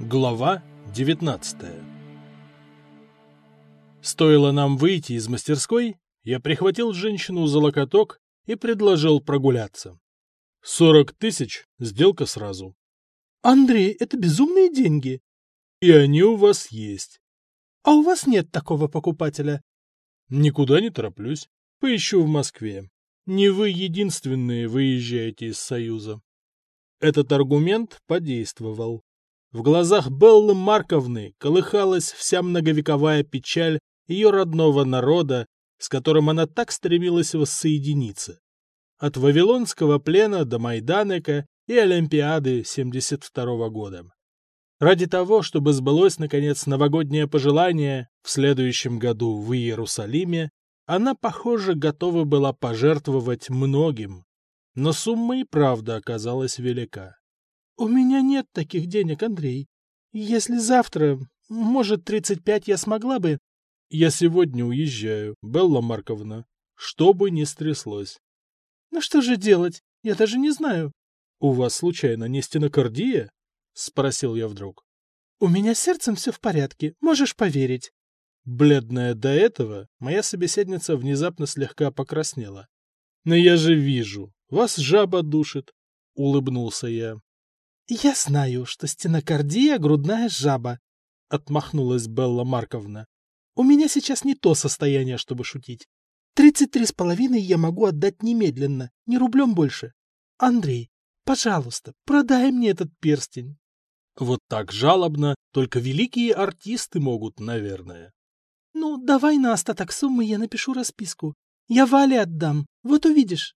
Глава 19 Стоило нам выйти из мастерской, я прихватил женщину за локоток и предложил прогуляться. Сорок тысяч, сделка сразу. Андрей, это безумные деньги. И они у вас есть. А у вас нет такого покупателя. Никуда не тороплюсь. Поищу в Москве. Не вы единственные выезжаете из Союза. Этот аргумент подействовал. В глазах Беллы Марковны колыхалась вся многовековая печаль ее родного народа, с которым она так стремилась воссоединиться. От Вавилонского плена до Майданека и Олимпиады 72 года. Ради того, чтобы сбылось, наконец, новогоднее пожелание в следующем году в Иерусалиме, она, похоже, готова была пожертвовать многим. Но сумма и правда оказалась велика. — У меня нет таких денег, Андрей. Если завтра, может, 35 я смогла бы... — Я сегодня уезжаю, Белла Марковна. Что бы ни стряслось. Ну что же делать? Я даже не знаю. — У вас, случайно, не стенокардия? — спросил я вдруг. — У меня с сердцем все в порядке, можешь поверить. Бледная до этого, моя собеседница внезапно слегка покраснела. — Но я же вижу, вас жаба душит, — улыбнулся я. — Я знаю, что стенокардия — грудная жаба, — отмахнулась Белла Марковна. — У меня сейчас не то состояние, чтобы шутить. Тридцать три с половиной я могу отдать немедленно, не рублем больше. Андрей, пожалуйста, продай мне этот перстень. Вот так жалобно только великие артисты могут, наверное. Ну, давай на остаток суммы я напишу расписку. Я Вале отдам, вот увидишь.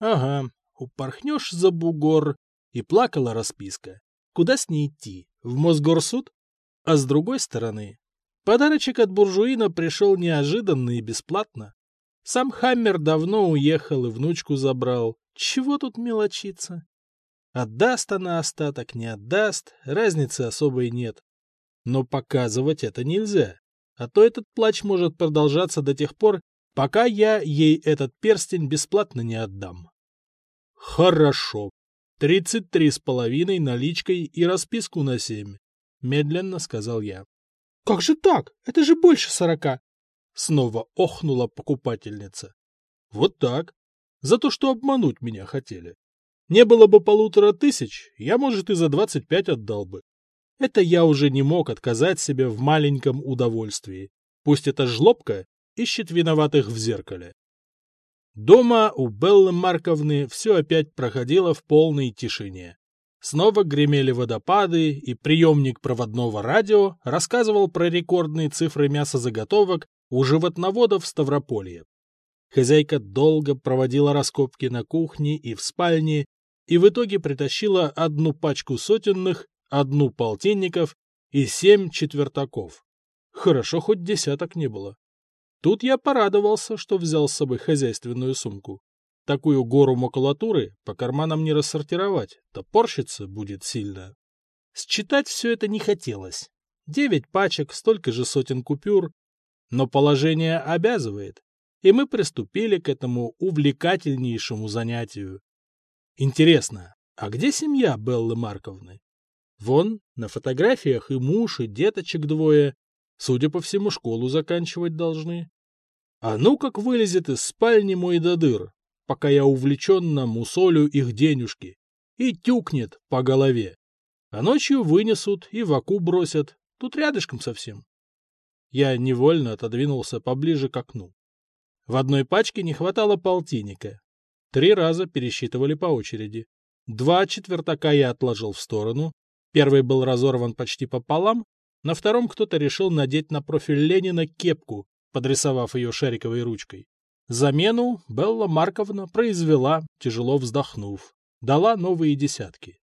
Ага, упорхнешь за бугор. И плакала расписка. Куда с ней идти? В Мосгорсуд? А с другой стороны, подарочек от буржуина пришел неожиданно и бесплатно. Сам Хаммер давно уехал и внучку забрал. Чего тут мелочиться? Отдаст она остаток, не отдаст, разницы особой нет. Но показывать это нельзя, а то этот плач может продолжаться до тех пор, пока я ей этот перстень бесплатно не отдам. Хорошо. Тридцать три с половиной наличкой и расписку на семь, медленно сказал я. Как же так? Это же больше сорока. Снова охнула покупательница. Вот так. За то, что обмануть меня хотели. Не было бы полутора тысяч, я, может, и за двадцать пять отдал бы. Это я уже не мог отказать себе в маленьком удовольствии. Пусть эта жлобка ищет виноватых в зеркале. Дома у Беллы Марковны все опять проходило в полной тишине. Снова гремели водопады, и приемник проводного радио рассказывал про рекордные цифры мясозаготовок у животноводов в Ставрополье. Хозяйка долго проводила раскопки на кухне и в спальне, и в итоге притащила одну пачку сотенных, одну полтинников и семь четвертаков. Хорошо, хоть десяток не было. Тут я порадовался, что взял с собой хозяйственную сумку. Такую гору макулатуры по карманам не рассортировать, топорщиться будет сильно. Считать все это не хотелось. Девять пачек, столько же сотен купюр, но положение обязывает, и мы приступили к этому увлекательнейшему занятию. Интересно, а где семья Беллы Марковны? Вон, на фотографиях и муж, и деточек двое. Судя по всему, школу заканчивать должны. А ну как вылезет из спальни мой додыр, пока я увлеченно мусолю их денежки, и тюкнет по голове. А ночью вынесут и в оку бросят, тут рядышком совсем. Я невольно отодвинулся поближе к окну. В одной пачке не хватало полтинника. Три раза пересчитывали по очереди. Два четвертака я отложил в сторону. Первый был разорван почти пополам, на втором кто-то решил надеть на профиль Ленина кепку, подрисовав ее шариковой ручкой. Замену Белла Марковна произвела, тяжело вздохнув. Дала новые десятки.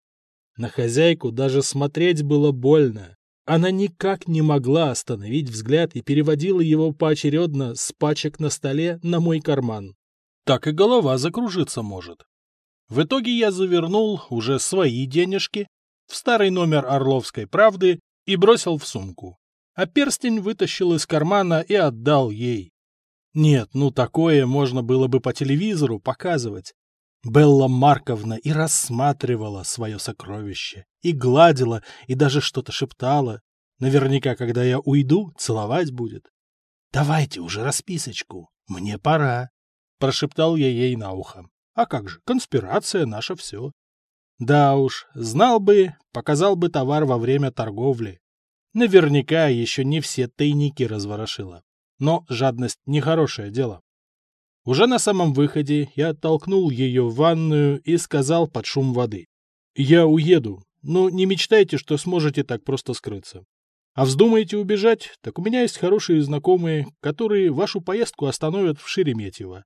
На хозяйку даже смотреть было больно. Она никак не могла остановить взгляд и переводила его поочередно с пачек на столе на мой карман. Так и голова закружиться может. В итоге я завернул уже свои денежки в старый номер Орловской правды и бросил в сумку. А перстень вытащил из кармана и отдал ей. Нет, ну такое можно было бы по телевизору показывать. Белла Марковна и рассматривала свое сокровище, и гладила, и даже что-то шептала. Наверняка, когда я уйду, целовать будет. «Давайте уже расписочку, мне пора», — прошептал я ей на ухо. «А как же, конспирация наша все». Да уж, знал бы, показал бы товар во время торговли. Наверняка еще не все тайники разворошила. Но жадность — нехорошее дело. Уже на самом выходе я оттолкнул ее в ванную и сказал под шум воды. «Я уеду, но не мечтайте, что сможете так просто скрыться. А вздумаете убежать, так у меня есть хорошие знакомые, которые вашу поездку остановят в Шереметьево.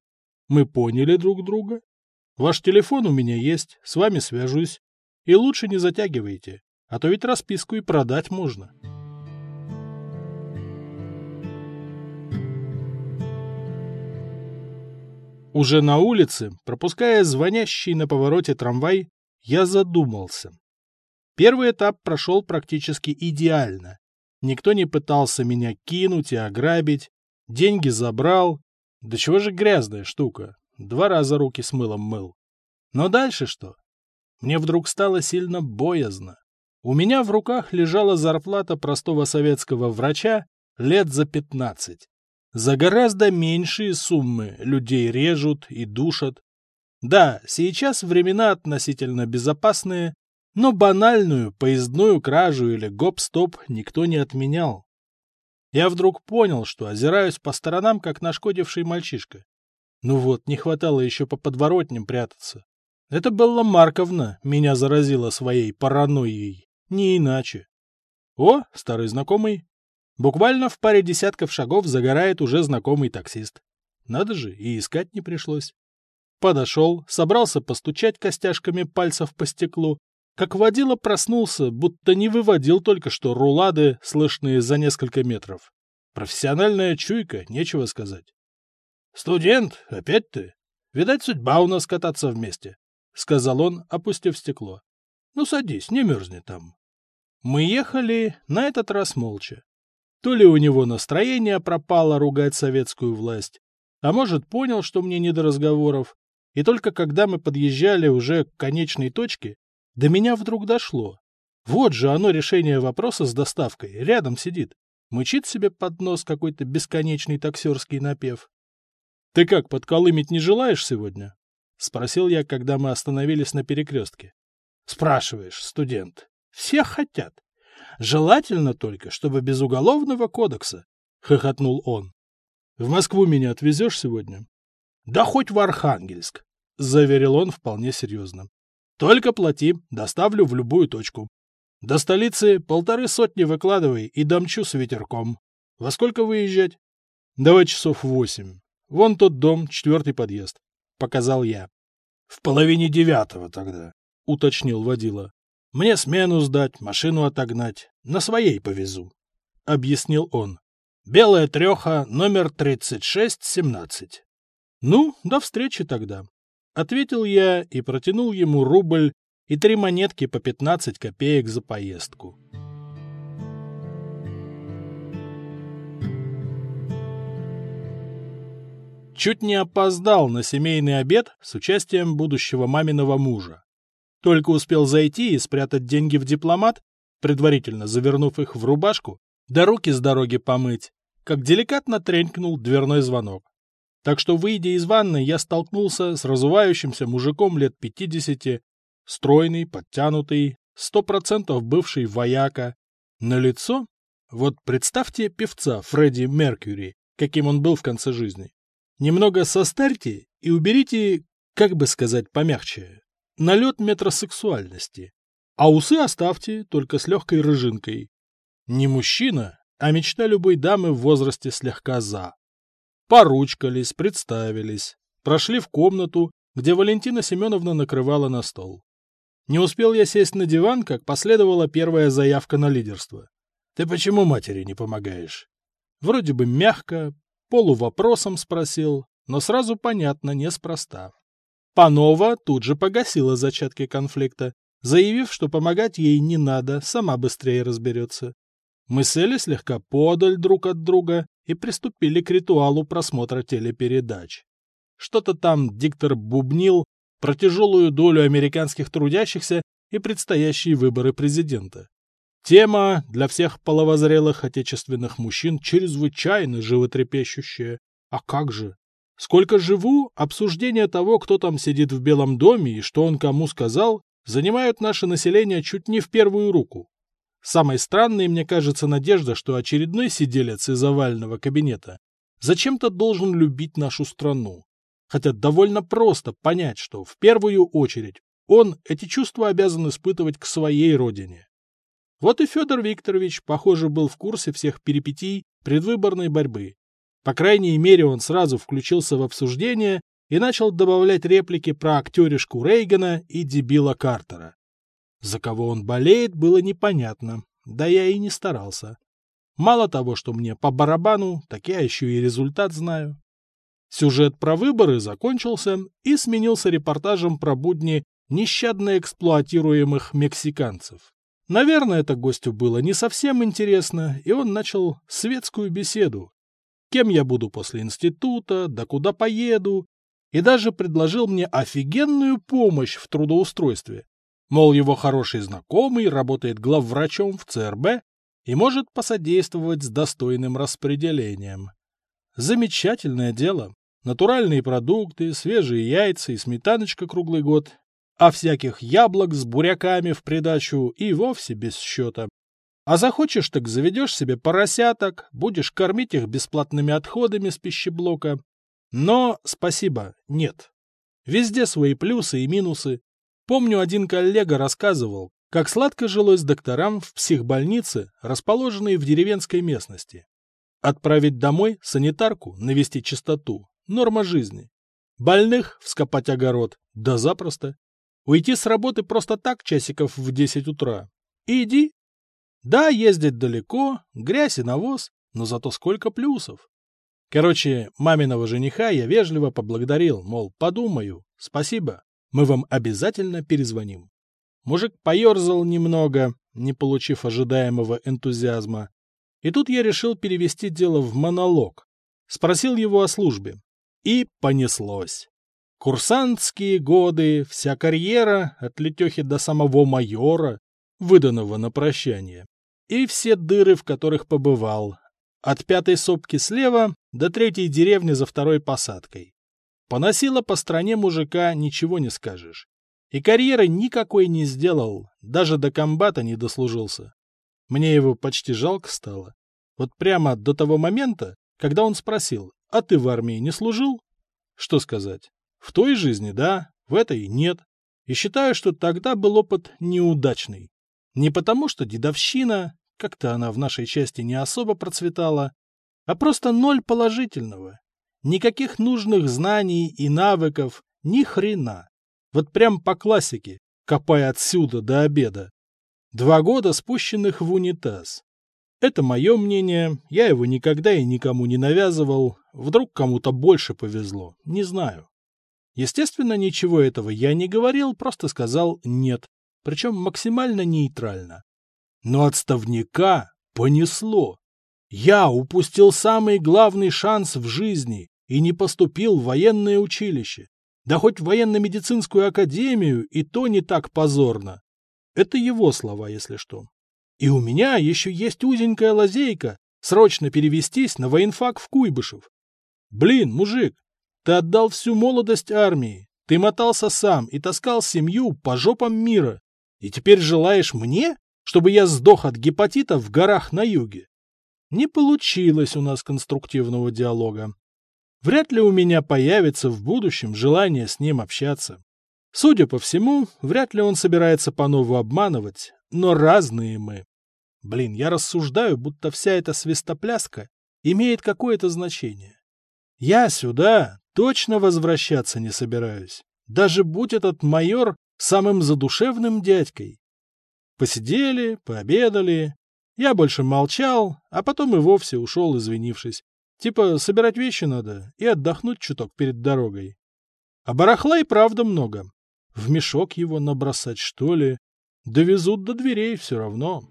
Мы поняли друг друга? Ваш телефон у меня есть, с вами свяжусь. И лучше не затягивайте, а то ведь расписку и продать можно». Уже на улице, пропуская звонящий на повороте трамвай, я задумался. Первый этап прошел практически идеально. Никто не пытался меня кинуть и ограбить, деньги забрал. Да чего же грязная штука, два раза руки с мылом мыл. Но дальше что? Мне вдруг стало сильно боязно. У меня в руках лежала зарплата простого советского врача лет за пятнадцать. За гораздо меньшие суммы людей режут и душат. Да, сейчас времена относительно безопасные, но банальную поездную кражу или гоп-стоп никто не отменял. Я вдруг понял, что озираюсь по сторонам, как нашкодивший мальчишка. Ну вот, не хватало еще по подворотням прятаться. Это Белла Марковна меня заразила своей паранойей, не иначе. О, старый знакомый, Буквально в паре десятков шагов загорает уже знакомый таксист. Надо же, и искать не пришлось. Подошел, собрался постучать костяшками пальцев по стеклу, как водила проснулся, будто не выводил только что рулады, слышные за несколько метров. Профессиональная чуйка, нечего сказать. — Студент, опять ты? Видать, судьба у нас кататься вместе, — сказал он, опустив стекло. — Ну, садись, не мерзни там. Мы ехали на этот раз молча. То ли у него настроение пропало ругать советскую власть, а может, понял, что мне не до разговоров, и только когда мы подъезжали уже к конечной точке, до меня вдруг дошло. Вот же оно решение вопроса с доставкой, рядом сидит, мычит себе под нос какой-то бесконечный таксерский напев. — Ты как, подколымить не желаешь сегодня? — спросил я, когда мы остановились на перекрестке. — Спрашиваешь, студент. Все хотят. Желательно только, чтобы без уголовного кодекса, — хохотнул он. — В Москву меня отвезешь сегодня? — Да хоть в Архангельск, — заверил он вполне серьезно. — Только плати, доставлю в любую точку. До столицы полторы сотни выкладывай и домчу с ветерком. Во сколько выезжать? — Давай часов восемь. Вон тот дом, четвертый подъезд, — показал я. — В половине девятого тогда, — уточнил водила. Мне смену сдать, машину отогнать. На своей повезу, — объяснил он. Белая треха, номер 3617. Ну, до встречи тогда. Ответил я и протянул ему рубль и три монетки по 15 копеек за поездку. Чуть не опоздал на семейный обед с участием будущего маминого мужа. Только успел зайти и спрятать деньги в дипломат, предварительно завернув их в рубашку, да руки с дороги помыть, как деликатно тренькнул дверной звонок. Так что, выйдя из ванны, я столкнулся с разувающимся мужиком лет пятидесяти, стройный, подтянутый, сто процентов бывший вояка. На лицо? Вот представьте певца Фредди Меркьюри, каким он был в конце жизни. Немного состарьте и уберите, как бы сказать помягче, налет метросексуальности. А усы оставьте, только с легкой рыжинкой. Не мужчина, а мечта любой дамы в возрасте слегка за. Поручкались, представились, прошли в комнату, где Валентина Семеновна накрывала на стол. Не успел я сесть на диван, как последовала первая заявка на лидерство. «Ты почему матери не помогаешь?» Вроде бы мягко, полувопросом спросил, но сразу понятно, неспроста. Панова тут же погасила зачатки конфликта, заявив, что помогать ей не надо, сама быстрее разберется. Мы сели слегка подаль друг от друга и приступили к ритуалу просмотра телепередач. Что-то там диктор бубнил, про тяжелую долю американских трудящихся и предстоящие выборы президента. Тема для всех половозрелых отечественных мужчин чрезвычайно животрепещущая. А как же? Сколько живу, обсуждение того, кто там сидит в Белом доме и что он кому сказал, занимают наше население чуть не в первую руку. Самой странной, мне кажется, надежда, что очередной сиделец из овального кабинета зачем-то должен любить нашу страну. Хотя довольно просто понять, что в первую очередь он эти чувства обязан испытывать к своей родине. Вот и Федор Викторович, похоже, был в курсе всех перипетий предвыборной борьбы по крайней мере, он сразу включился в обсуждение и начал добавлять реплики про актеришку Рейгана и дебила Картера. За кого он болеет, было непонятно, да я и не старался. Мало того, что мне по барабану, так я еще и результат знаю. Сюжет про выборы закончился и сменился репортажем про будни нещадно эксплуатируемых мексиканцев. Наверное, это гостю было не совсем интересно, и он начал светскую беседу, кем я буду после института, да куда поеду, и даже предложил мне офигенную помощь в трудоустройстве. Мол, его хороший знакомый работает главврачом в ЦРБ и может посодействовать с достойным распределением. Замечательное дело. Натуральные продукты, свежие яйца и сметаночка круглый год, а всяких яблок с буряками в придачу и вовсе без счета. А захочешь, так заведешь себе поросяток, будешь кормить их бесплатными отходами с пищеблока. Но, спасибо, нет. Везде свои плюсы и минусы. Помню, один коллега рассказывал, как сладко жилось докторам в психбольнице, расположенной в деревенской местности. Отправить домой санитарку, навести чистоту – норма жизни. Больных вскопать огород – да запросто. Уйти с работы просто так часиков в 10 утра. иди, да, ездить далеко, грязь и навоз, но зато сколько плюсов. Короче, маминого жениха я вежливо поблагодарил, мол, подумаю, спасибо, мы вам обязательно перезвоним. Мужик поерзал немного, не получив ожидаемого энтузиазма. И тут я решил перевести дело в монолог. Спросил его о службе. И понеслось. Курсантские годы, вся карьера, от летехи до самого майора, выданного на прощание, и все дыры, в которых побывал, от пятой сопки слева до третьей деревни за второй посадкой. Поносило по стране мужика, ничего не скажешь. И карьеры никакой не сделал, даже до комбата не дослужился. Мне его почти жалко стало. Вот прямо до того момента, когда он спросил, а ты в армии не служил? Что сказать? В той жизни, да, в этой нет. И считаю, что тогда был опыт неудачный. Не потому, что дедовщина, как-то она в нашей части не особо процветала, а просто ноль положительного. Никаких нужных знаний и навыков, ни хрена. Вот прям по классике, копая отсюда до обеда. Два года спущенных в унитаз. Это мое мнение, я его никогда и никому не навязывал, вдруг кому-то больше повезло, не знаю. Естественно, ничего этого я не говорил, просто сказал «нет», причем максимально нейтрально. Но отставника понесло. Я упустил самый главный шанс в жизни и не поступил в военное училище. Да хоть в военно-медицинскую академию, и то не так позорно. Это его слова, если что. И у меня еще есть узенькая лазейка срочно перевестись на военфак в Куйбышев. Блин, мужик, ты отдал всю молодость армии, ты мотался сам и таскал семью по жопам мира. И теперь желаешь мне, чтобы я сдох от гепатита в горах на юге? Не получилось у нас конструктивного диалога. Вряд ли у меня появится в будущем желание с ним общаться. Судя по всему, вряд ли он собирается по-нову обманывать, но разные мы. Блин, я рассуждаю, будто вся эта свистопляска имеет какое-то значение. Я сюда точно возвращаться не собираюсь, даже будь этот майор самым задушевным дядькой. Посидели, пообедали. Я больше молчал, а потом и вовсе ушел, извинившись. Типа, собирать вещи надо и отдохнуть чуток перед дорогой. А барахла и правда много. В мешок его набросать, что ли? Довезут до дверей все равно.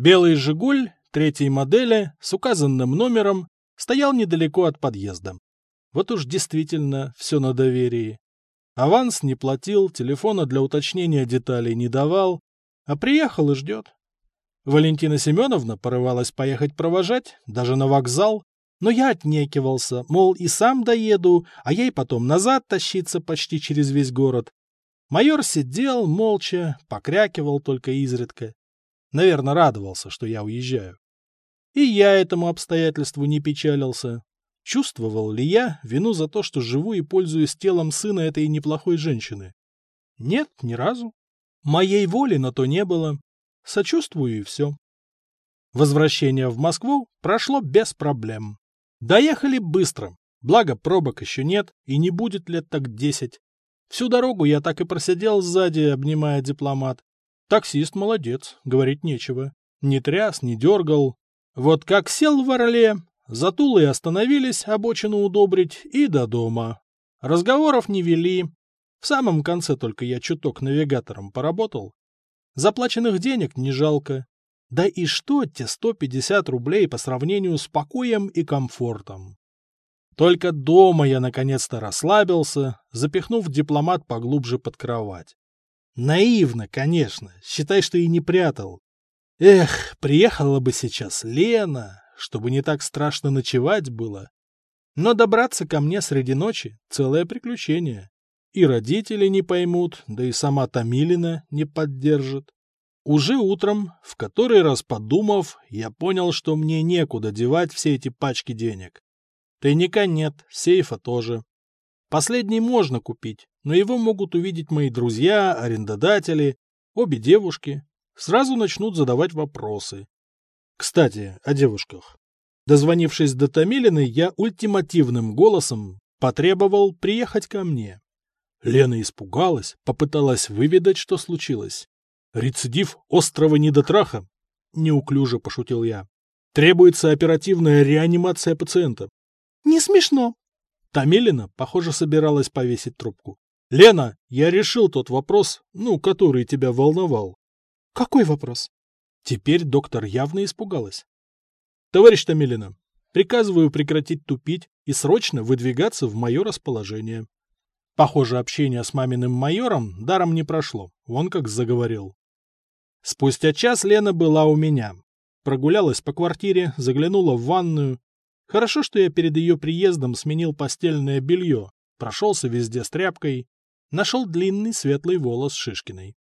Белый «Жигуль» третьей модели с указанным номером стоял недалеко от подъезда. Вот уж действительно все на доверии. Аванс не платил, телефона для уточнения деталей не давал, а приехал и ждет. Валентина Семеновна порывалась поехать провожать, даже на вокзал, но я отнекивался, мол, и сам доеду, а ей потом назад тащиться почти через весь город. Майор сидел молча, покрякивал только изредка. Наверное, радовался, что я уезжаю. И я этому обстоятельству не печалился. Чувствовал ли я вину за то, что живу и пользуюсь телом сына этой неплохой женщины? Нет, ни разу. Моей воли на то не было. Сочувствую и все. Возвращение в Москву прошло без проблем. Доехали быстро, благо пробок еще нет и не будет лет так десять. Всю дорогу я так и просидел сзади, обнимая дипломат. Таксист молодец, говорить нечего. Не тряс, не дергал. Вот как сел в Орле, затулы остановились обочину удобрить и до дома. Разговоров не вели. В самом конце только я чуток навигатором поработал. Заплаченных денег не жалко. Да и что те 150 рублей по сравнению с покоем и комфортом? Только дома я наконец-то расслабился, запихнув дипломат поглубже под кровать. Наивно, конечно, считай, что и не прятал. Эх, приехала бы сейчас Лена, чтобы не так страшно ночевать было. Но добраться ко мне среди ночи — целое приключение. И родители не поймут, да и сама Томилина не поддержит. Уже утром, в который раз подумав, я понял, что мне некуда девать все эти пачки денег. Тайника нет, сейфа тоже. Последний можно купить, но его могут увидеть мои друзья, арендодатели, обе девушки. Сразу начнут задавать вопросы. Кстати, о девушках. Дозвонившись до Томилиной, я ультимативным голосом потребовал приехать ко мне. Лена испугалась, попыталась выведать, что случилось. «Рецидив острого недотраха?» — неуклюже пошутил я. «Требуется оперативная реанимация пациента. Не смешно. Тамилина, похоже, собиралась повесить трубку. Лена, я решил тот вопрос, ну, который тебя волновал. Какой вопрос? Теперь доктор явно испугалась. Товарищ Тамилина, приказываю прекратить тупить и срочно выдвигаться в мое расположение. Похоже, общение с маминым майором даром не прошло, он как заговорил. Спустя час Лена была у меня. Прогулялась по квартире, заглянула в ванную, Хорошо, что я перед ее приездом сменил постельное белье, прошелся везде с тряпкой, нашел длинный светлый волос Шишкиной.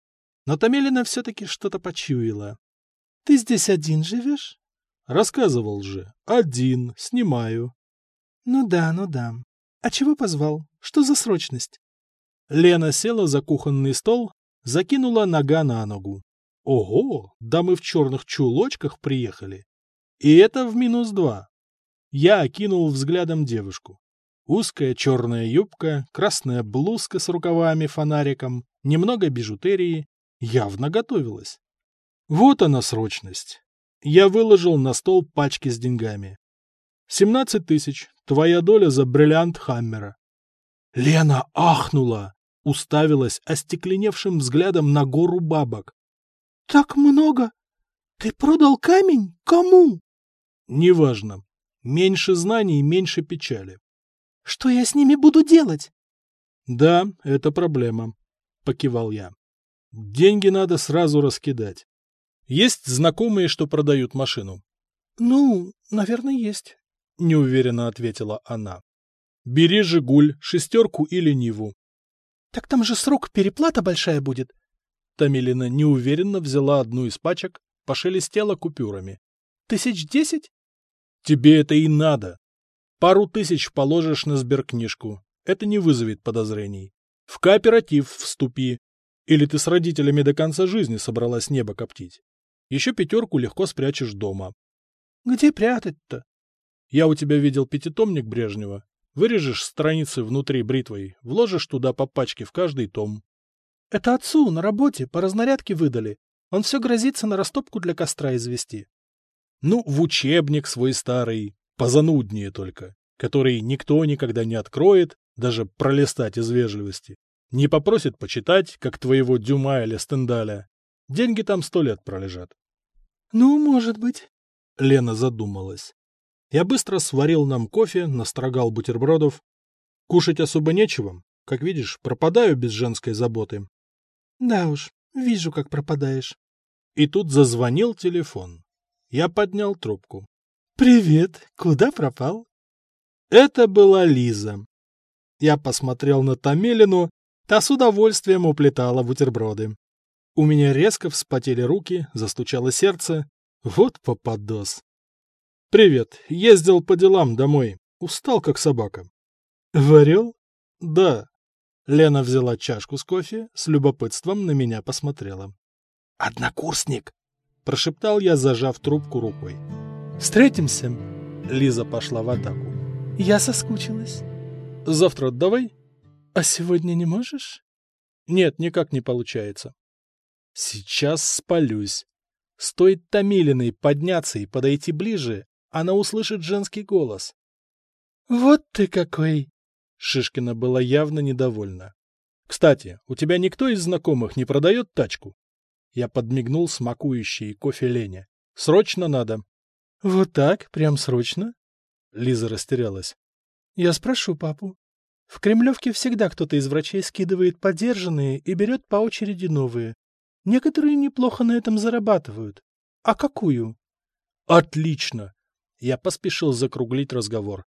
Но Томелина все-таки что-то почуяла. — Ты здесь один живешь? — Рассказывал же. Один, снимаю. — Ну да, ну да. А чего позвал? Что за срочность? Лена села за кухонный стол, закинула нога на ногу. Ого, да мы в черных чулочках приехали. И это в минус два. Я окинул взглядом девушку. Узкая черная юбка, красная блузка с рукавами-фонариком, немного бижутерии. Явно готовилась. Вот она срочность. Я выложил на стол пачки с деньгами. «Семнадцать тысяч. Твоя доля за бриллиант Хаммера». Лена ахнула, уставилась остекленевшим взглядом на гору бабок. «Так много? Ты продал камень? Кому?» «Неважно. Меньше знаний, меньше печали. Что я с ними буду делать? Да, это проблема, покивал я. Деньги надо сразу раскидать. Есть знакомые, что продают машину? Ну, наверное, есть, неуверенно ответила она. Бери «Жигуль», «шестерку» или «Ниву». Так там же срок переплата большая будет. Тамилина неуверенно взяла одну из пачек, пошелестела купюрами. Тысяч десять? Тебе это и надо. Пару тысяч положишь на сберкнижку. Это не вызовет подозрений. В кооператив вступи. Или ты с родителями до конца жизни собралась небо коптить. Еще пятерку легко спрячешь дома. Где прятать-то? Я у тебя видел пятитомник Брежнева. Вырежешь страницы внутри бритвой, вложишь туда по пачке в каждый том. Это отцу на работе по разнарядке выдали. Он все грозится на растопку для костра извести. Ну, в учебник свой старый, позануднее только, который никто никогда не откроет, даже пролистать из вежливости. Не попросит почитать, как твоего Дюма или Стендаля. Деньги там сто лет пролежат. Ну, может быть. Лена задумалась. Я быстро сварил нам кофе, настрогал бутербродов. Кушать особо нечего. Как видишь, пропадаю без женской заботы. Да уж, вижу, как пропадаешь. И тут зазвонил телефон. Я поднял трубку. Привет, куда пропал? Это была Лиза. Я посмотрел на Томелину, та с удовольствием уплетала бутерброды. У меня резко вспотели руки, застучало сердце. Вот попадос. «Привет. Ездил по делам домой. Устал, как собака». «Варил?» «Да». Лена взяла чашку с кофе, с любопытством на меня посмотрела. «Однокурсник!» – прошептал я, зажав трубку рукой. «Встретимся?» Лиза пошла в атаку. «Я соскучилась». «Завтра давай?» «А сегодня не можешь?» «Нет, никак не получается». «Сейчас спалюсь. Стоит Томилиной подняться и подойти ближе, она услышит женский голос. «Вот ты какой!» Шишкина была явно недовольна. «Кстати, у тебя никто из знакомых не продает тачку?» Я подмигнул смакующей кофе Лене. «Срочно надо». «Вот так? Прям срочно?» Лиза растерялась. «Я спрошу папу. В Кремлевке всегда кто-то из врачей скидывает подержанные и берет по очереди новые. Некоторые неплохо на этом зарабатывают. А какую?» «Отлично!» Я поспешил закруглить разговор.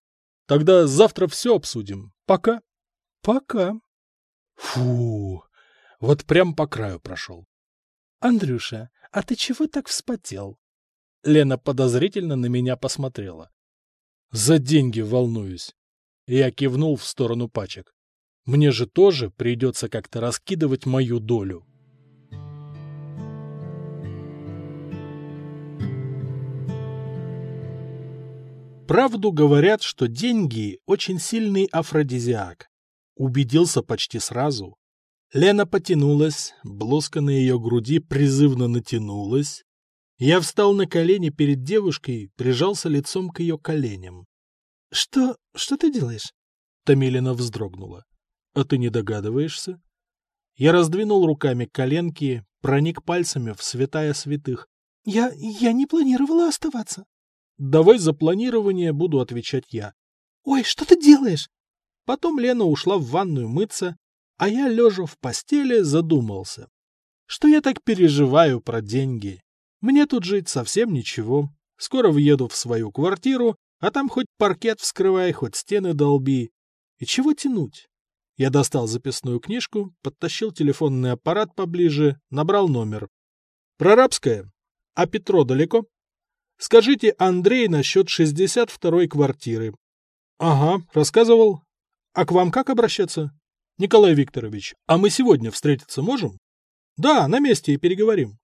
Тогда завтра все обсудим. Пока. Пока. Фу, вот прям по краю прошел. Андрюша, а ты чего так вспотел? Лена подозрительно на меня посмотрела. За деньги волнуюсь. Я кивнул в сторону пачек. Мне же тоже придется как-то раскидывать мою долю. Правду говорят, что деньги – очень сильный афродизиак. Убедился почти сразу. Лена потянулась, блузка на ее груди призывно натянулась. Я встал на колени перед девушкой, прижался лицом к ее коленям. — Что... что ты делаешь? Томилина вздрогнула. — А ты не догадываешься? Я раздвинул руками коленки, проник пальцами в святая святых. — Я... я не планировала оставаться. Давай за планирование буду отвечать я. Ой, что ты делаешь? Потом Лена ушла в ванную мыться, а я, лежа в постели, задумался. Что я так переживаю про деньги? Мне тут жить совсем ничего. Скоро въеду в свою квартиру, а там хоть паркет вскрывай, хоть стены долби. И чего тянуть? Я достал записную книжку, подтащил телефонный аппарат поближе, набрал номер. Прорабская. А Петро далеко? Скажите Андрей насчет 62-й квартиры. Ага, рассказывал. А к вам как обращаться? Николай Викторович, а мы сегодня встретиться можем? Да, на месте и переговорим.